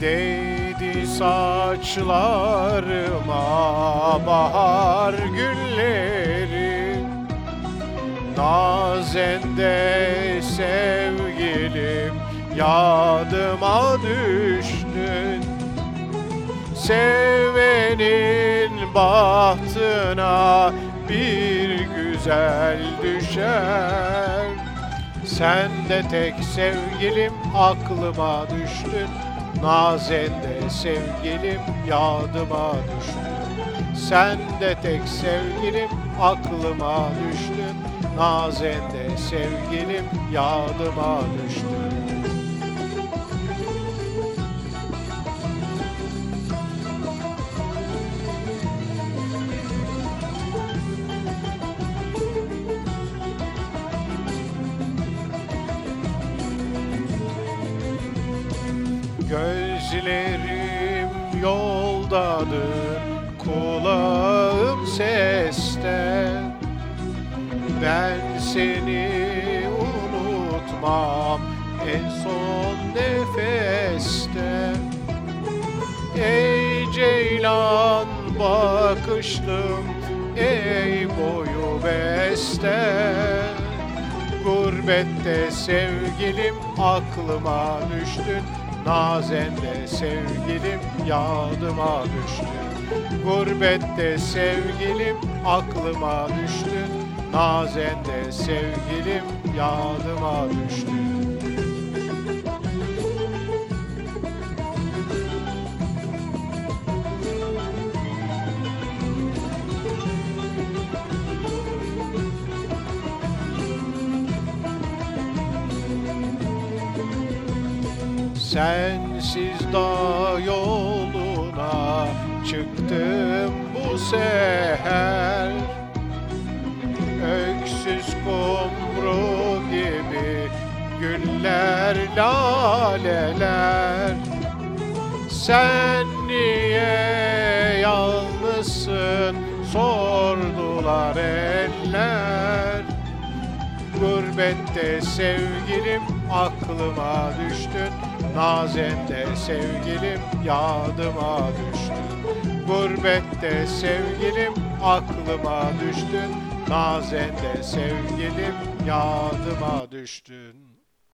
Değdi saçlarıma bahar gülleri Nazende sevgilim yadıma düştün. Sevenin bahtına bir güzel düşer. Sen de tek sevgilim aklıma düştün. Nazende sevgilim yadıma düştün. Sen de tek sevgilim aklıma düştün. Nazende sevgilim yadıma düştün Gözlerim yoldadır, kulağım seste. Ben seni unutmam en son nefeste. Ey ceylan bakışlım, ey boyu beste Gurbette sevgilim aklıma düştün. Nazende sevgilim yadıma düştün. Gurbette sevgilim aklıma düştün. Nazende sevgilim yadıma düştün Sensiz dağ yoluna çıktım bu seher. Öksüz kumru gibi güller laleler. Sen niye yalnızsın? Sordular eller. Gurbette sevgilim aklıma düştün Nazende sevgilim yadıma düştün Gurbette sevgilim aklıma düştün Nazende sevgilim yadıma düştün